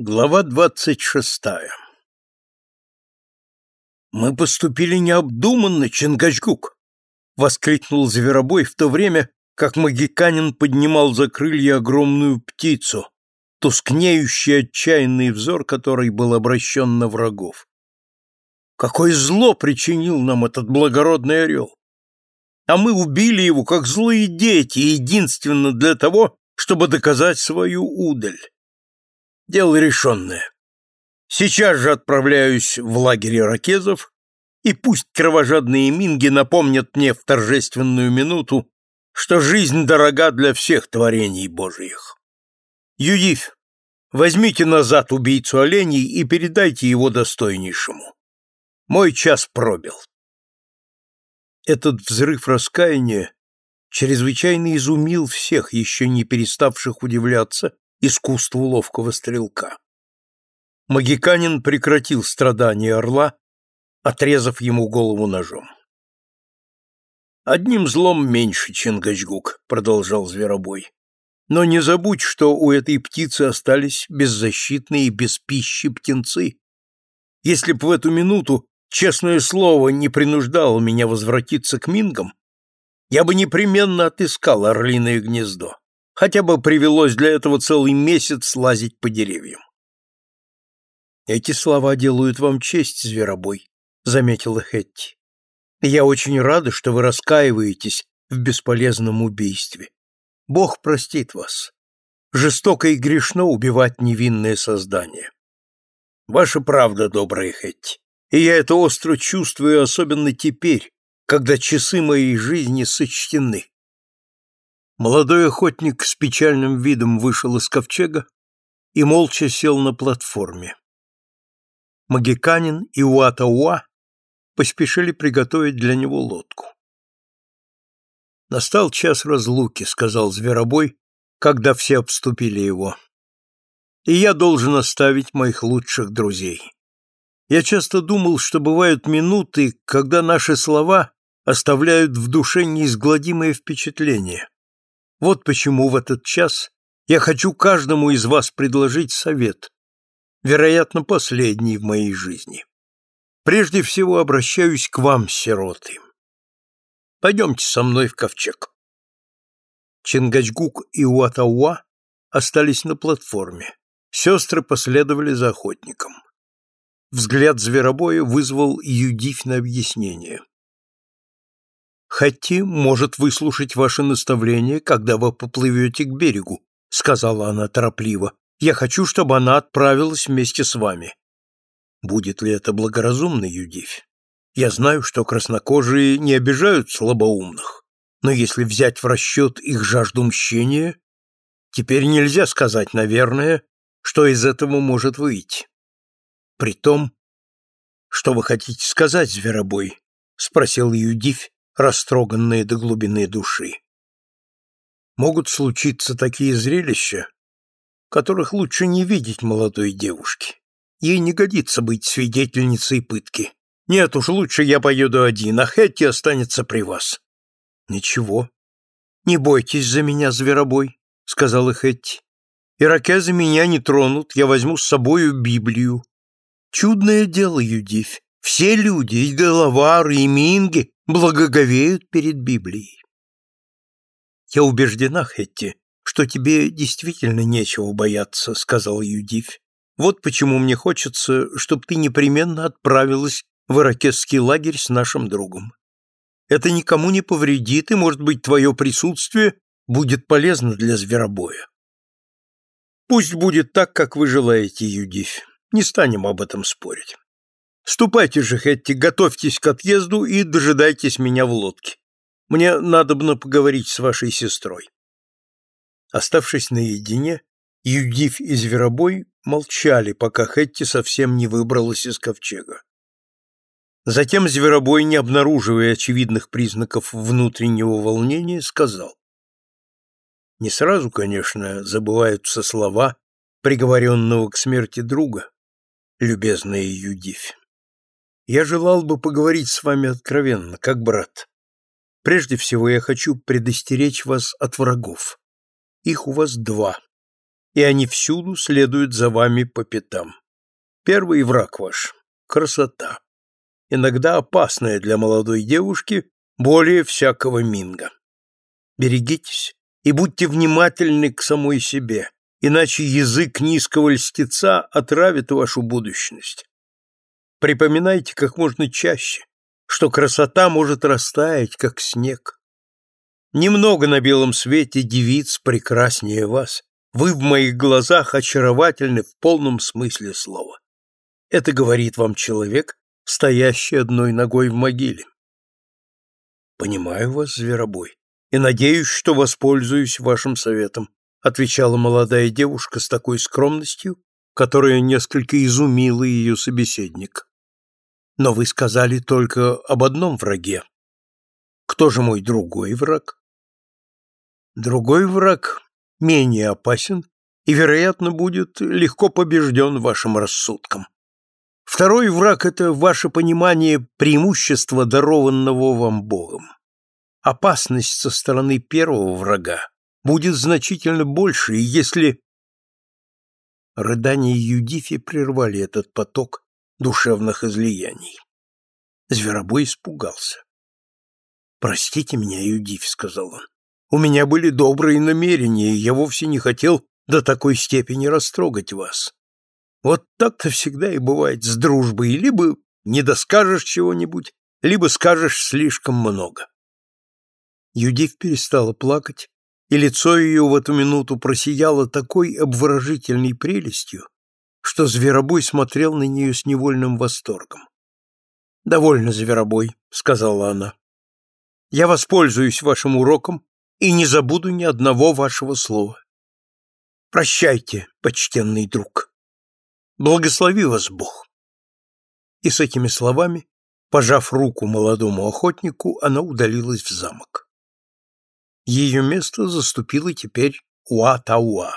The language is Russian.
Глава двадцать шестая «Мы поступили необдуманно, Чингачгук!» — воскликнул Зверобой в то время, как магиканин поднимал за крылья огромную птицу, тускнеющий отчаянный взор которой был обращен на врагов. «Какое зло причинил нам этот благородный орел! А мы убили его, как злые дети, единственно для того, чтобы доказать свою удаль!» Дело решенное. Сейчас же отправляюсь в лагерь ракезов, и пусть кровожадные минги напомнят мне в торжественную минуту, что жизнь дорога для всех творений Божиих. Юдив, возьмите назад убийцу оленей и передайте его достойнейшему. Мой час пробил. Этот взрыв раскаяния чрезвычайно изумил всех, еще не переставших удивляться искусству ловкого стрелка. Магиканин прекратил страдания орла, отрезав ему голову ножом. «Одним злом меньше, Чингачгук», — продолжал Зверобой. «Но не забудь, что у этой птицы остались беззащитные без пищи птенцы. Если б в эту минуту, честное слово, не принуждало меня возвратиться к мингам, я бы непременно отыскал орлиное гнездо. Хотя бы привелось для этого целый месяц лазить по деревьям. Эти слова делают вам честь, зверобой, заметила Хетти. Я очень рада, что вы раскаиваетесь в бесполезном убийстве. Бог простит вас. Жестоко и грешно убивать невинное создание. Ваша правда, добрая Хетти, и я это остро чувствую, особенно теперь, когда часы моей жизни сочтены. Молодой охотник с печальным видом вышел из ковчега и молча сел на платформе. Магиканин и Уатауа поспешили приготовить для него лодку. «Настал час разлуки», — сказал Зверобой, когда все обступили его. «И я должен оставить моих лучших друзей. Я часто думал, что бывают минуты, когда наши слова оставляют в душе неизгладимое впечатление. Вот почему в этот час я хочу каждому из вас предложить совет, вероятно, последний в моей жизни. Прежде всего обращаюсь к вам, сироты. Пойдемте со мной в ковчег. Чингачгук и Уатауа остались на платформе. Сестры последовали за охотником. Взгляд зверобоя вызвал Юдифь на объяснение. Хати может выслушать ваше наставление, когда вы поплывете к берегу, сказала она торопливо. Я хочу, чтобы она отправилась вместе с вами. Будет ли это благоразумно, Юдивь? Я знаю, что краснокожие не обижают слабоумных, но если взять в расчет их жажду мщения, теперь нельзя сказать, наверное, что из этого может выйти. Притом, что вы хотите сказать, зверобой? спросил Юдивь, растроганные до глубины души. Могут случиться такие зрелища, которых лучше не видеть молодой девушке. Ей не годится быть свидетельницей пытки. Нет уж, лучше я поеду один, а Хэтти останется при вас. Ничего. Не бойтесь за меня, зверобой, сказала Хэтти. Иракезы меня не тронут, я возьму с собою Библию. Чудное дело, Юдивь. Все люди, и Делавары, и Минги, благоговеют перед Библией. Я убеждена, Хетти, что тебе действительно нечего бояться, сказал Юдивь. Вот почему мне хочется, чтобы ты непременно отправилась в иракесский лагерь с нашим другом. Это никому не повредит, и, может быть, твое присутствие будет полезно для зверобоя. Пусть будет так, как вы желаете, Юдивь. Не станем об этом спорить. Ступайте же, Хетти, готовьтесь к отъезду и дожидайтесь меня в лодке. Мне надобно поговорить с вашей сестрой. Оставшись наедине, Юдив и Зверобой молчали, пока Хетти совсем не выбралась из ковчега. Затем Зверобой, не обнаруживая очевидных признаков внутреннего волнения, сказал. Не сразу, конечно, забываются слова приговоренного к смерти друга, любезная Юдивь. Я желал бы поговорить с вами откровенно, как брат. Прежде всего я хочу предостеречь вас от врагов. Их у вас два. и они всюду следуют за вами по пятам. Первый враг ваш — красота, иногда опасная для молодой девушки, более всякого минга. Берегитесь и будьте внимательны к самой себе, иначе язык низкого льстеца отравит вашу будущность. Припоминайте как можно чаще, что красота может растаять, как снег. Немного на белом свете девиц прекраснее вас. Вы в моих глазах очаровательны в полном смысле слова. Это говорит вам человек, стоящий одной ногой в могиле. Понимаю вас, зверобой, и надеюсь, что воспользуюсь вашим советом, отвечала молодая девушка с такой скромностью, которая несколько изумила ее собеседник. Но вы сказали только об одном враге. Кто же мой другой враг? Другой враг менее опасен и, вероятно, будет легко побежден вашим рассудком. Второй враг — это ваше понимание преимущества, дарованного вам Богом. Опасность со стороны первого врага будет значительно больше, если... Рыдания Юдифи прервали этот поток душевных излияний. Зверобой испугался. «Простите меня, Юдифь», — сказал он. «У меня были добрые намерения, и я вовсе не хотел до такой степени растрогать вас. Вот так-то всегда и бывает с дружбой, либо не доскажешь чего-нибудь, либо скажешь слишком много». Юдифь перестала плакать, и лицо ее в эту минуту просияло такой обворожительной прелестью, что Зверобой смотрел на нее с невольным восторгом. «Довольно, Зверобой», — сказала она. «Я воспользуюсь вашим уроком и не забуду ни одного вашего слова. Прощайте, почтенный друг. Благослови вас Бог». И с этими словами, пожав руку молодому охотнику, она удалилась в замок. Ее место заступила теперь Уа-Тауа.